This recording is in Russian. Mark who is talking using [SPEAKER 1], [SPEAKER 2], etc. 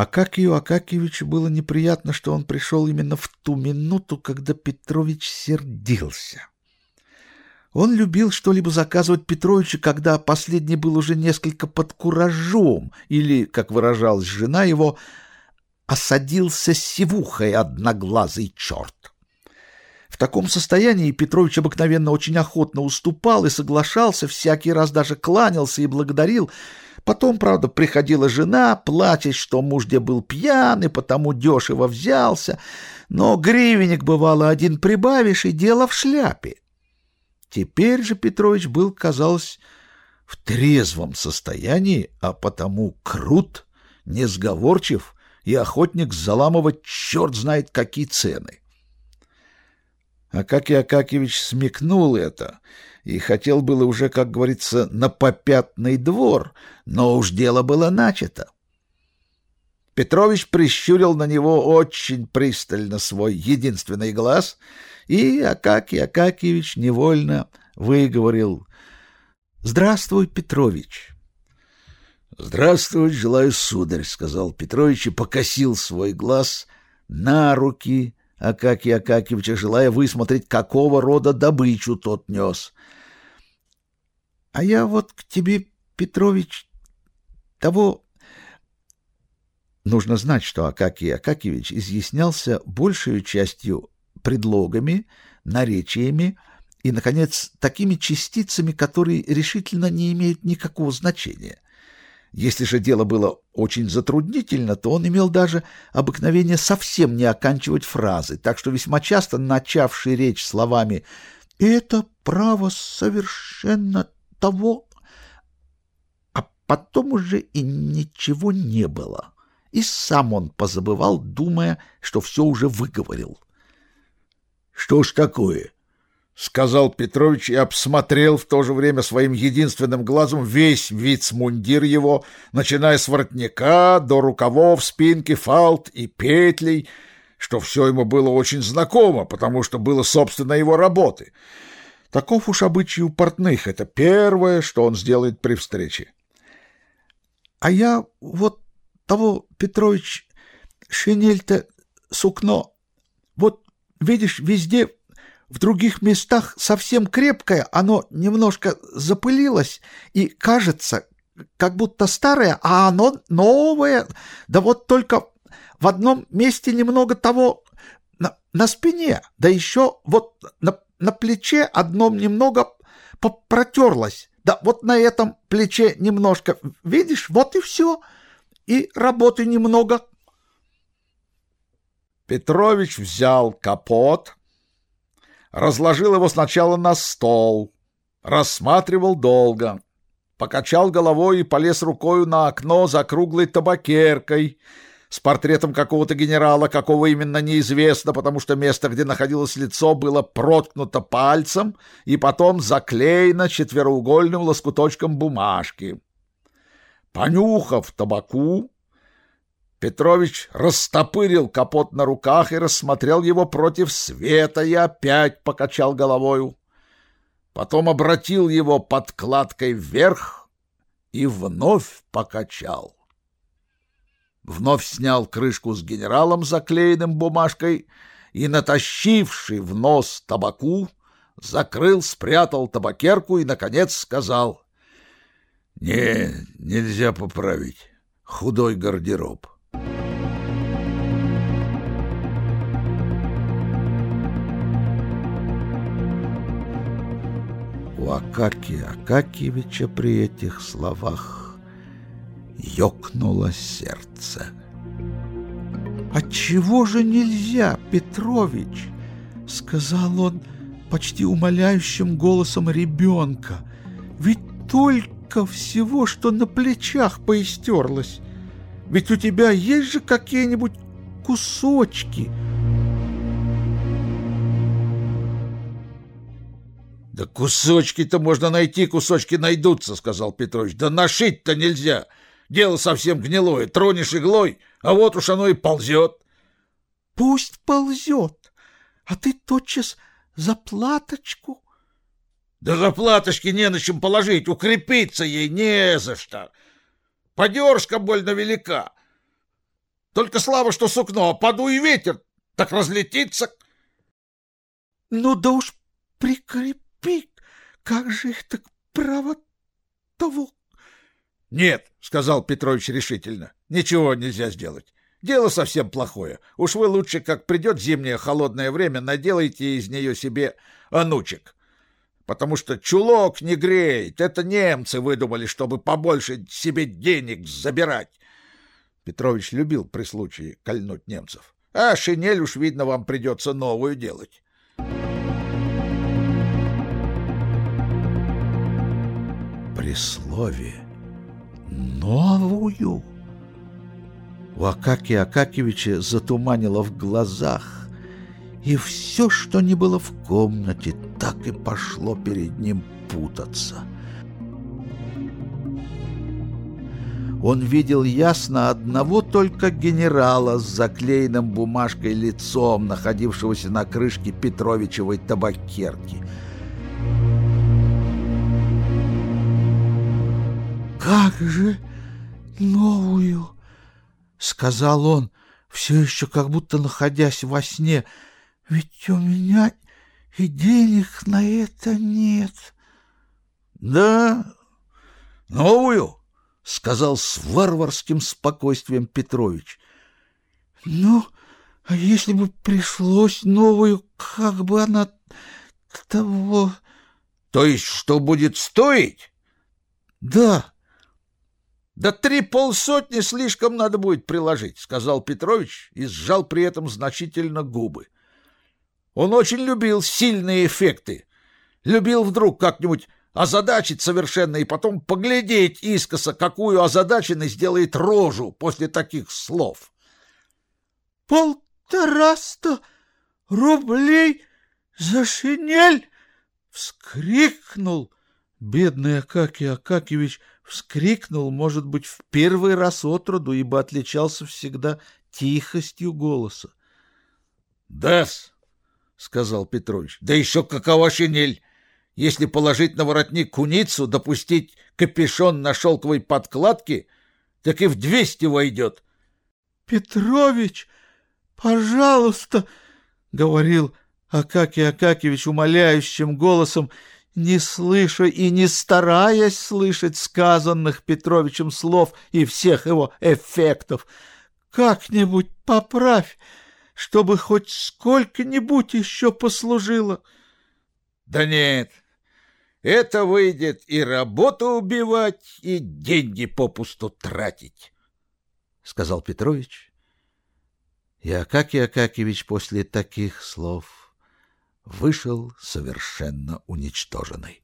[SPEAKER 1] Акакию Акакевичу было неприятно, что он пришел именно в ту минуту, когда Петрович сердился. Он любил что-либо заказывать Петровичу, когда последний был уже несколько под куражом, или, как выражалась жена его, осадился сивухой одноглазый черт. В таком состоянии Петрович обыкновенно очень охотно уступал и соглашался, всякий раз даже кланялся и благодарил. Потом, правда, приходила жена, плачась, что муж где был пьян и потому дешево взялся, но гривенник, бывало, один прибавишь, и дело в шляпе. Теперь же Петрович был, казалось, в трезвом состоянии, а потому крут, несговорчив и охотник заламывать черт знает какие цены. Акакий Акакевич смекнул это и хотел было уже, как говорится, на попятный двор, но уж дело было начато. Петрович прищурил на него очень пристально свой единственный глаз, и Акакий Акакевич невольно выговорил «Здравствуй, Петрович».
[SPEAKER 2] «Здравствуй, желаю, сударь», — сказал Петрович и покосил свой глаз на руки Акакия Акакевича, желая высмотреть, какого рода добычу тот нес.
[SPEAKER 1] — А я вот к тебе, Петрович, того... Нужно знать, что Акакий Акакевич изъяснялся большей частью предлогами, наречиями и, наконец, такими частицами, которые решительно не имеют никакого значения — если же дело было очень затруднительно, то он имел даже обыкновение совсем не оканчивать фразы, так что весьма часто, начавший речь словами «это право совершенно того», а потом уже и ничего не было. И сам он позабывал, думая, что все уже выговорил.
[SPEAKER 2] «Что ж такое?» — сказал Петрович и обсмотрел в то же время своим единственным глазом весь вицмундир его, начиная с воротника до рукавов, спинки, фалт и петлей, что все ему было очень знакомо, потому что было, собственно, его работы. Таков уж обычай у портных, это первое, что он сделает при встрече.
[SPEAKER 1] — А я вот того, Петрович, шинель-то сукно, вот, видишь, везде в других местах совсем крепкое, оно немножко запылилось и кажется, как будто старое, а оно новое. Да вот только в одном месте немного того на, на спине, да еще вот на, на плече одном немного протерлось. Да вот на этом плече немножко, видишь, вот и все. И работы немного.
[SPEAKER 2] Петрович взял капот, разложил его сначала на стол, рассматривал долго, покачал головой и полез рукою на окно за круглой табакеркой с портретом какого-то генерала, какого именно неизвестно, потому что место, где находилось лицо, было проткнуто пальцем и потом заклеено четвероугольным лоскуточком бумажки. Понюхав табаку, Петрович растопырил капот на руках и рассмотрел его против света и опять покачал головою. Потом обратил его подкладкой вверх и вновь покачал. Вновь снял крышку с генералом, заклеенным бумажкой, и, натащивший в нос табаку, закрыл, спрятал табакерку и, наконец, сказал — Не, нельзя поправить. Худой гардероб.
[SPEAKER 1] — У Акакия Акакиевича при этих словах ёкнуло сердце. «Отчего же нельзя, Петрович?» — сказал он почти умоляющим голосом ребенка. «Ведь только всего, что на плечах поистерлось. Ведь у тебя есть же какие-нибудь кусочки».
[SPEAKER 2] Да кусочки-то можно найти, кусочки найдутся, сказал Петрович. Да нашить-то нельзя. Дело совсем гнилое. Тронешь иглой, а вот уж оно и ползет.
[SPEAKER 1] Пусть ползет, а ты тотчас за платочку.
[SPEAKER 2] Да за платочки не на чем положить, укрепиться ей не за что. Подержка больно велика. Только слава, что сукно, подуй ветер, так разлетится.
[SPEAKER 1] Ну да уж прикрепи, как же их так право того?
[SPEAKER 2] Нет, сказал Петрович решительно, ничего нельзя сделать. Дело совсем плохое. Уж вы лучше, как придет зимнее холодное время, наделайте из нее себе анучек. Потому что чулок не греет. Это немцы выдумали, чтобы побольше себе денег забирать. Петрович любил при случае кольнуть немцев. А шинель уж, видно, вам придется новую делать.
[SPEAKER 1] Слове «новую» у Акакия Акакевича затуманило в глазах, и все, что не было в комнате, так и пошло перед ним путаться. Он видел ясно одного только генерала с заклеенным бумажкой лицом, находившегося на крышке Петровичевой табакерки. «Как же новую!» — сказал он, все еще как будто находясь во сне. — Ведь у меня и денег на это нет.
[SPEAKER 2] — Да, новую, — сказал с варварским спокойствием Петрович.
[SPEAKER 1] — Ну, а если бы пришлось новую, как бы она того...
[SPEAKER 2] — То есть что будет стоить?
[SPEAKER 1] — Да.
[SPEAKER 2] — да три полсотни слишком надо будет приложить, сказал Петрович и сжал при этом значительно губы. Он очень любил сильные эффекты. Любил вдруг как-нибудь озадачить совершенно и потом поглядеть искоса, какую озадаченность сделает рожу после таких слов.
[SPEAKER 1] «Полтораста рублей за шинель!» — вскрикнул бедный Акакий Акакевич — вскрикнул, может быть, в первый раз от роду, ибо отличался всегда тихостью голоса.
[SPEAKER 2] — Да-с, — сказал Петрович, — да еще какова шинель! Если положить на воротник куницу, допустить капюшон на шелковой подкладке, так и в двести войдет.
[SPEAKER 1] — Петрович, пожалуйста, — говорил Акакий Акакевич умоляющим голосом, — не слыша и не стараясь слышать сказанных Петровичем слов и всех его эффектов. Как-нибудь поправь, чтобы хоть сколько-нибудь еще послужило.
[SPEAKER 2] — Да нет, это выйдет и работу убивать, и деньги попусту тратить, — сказал Петрович.
[SPEAKER 1] И Акакий Акакевич после таких слов вышел совершенно уничтоженный.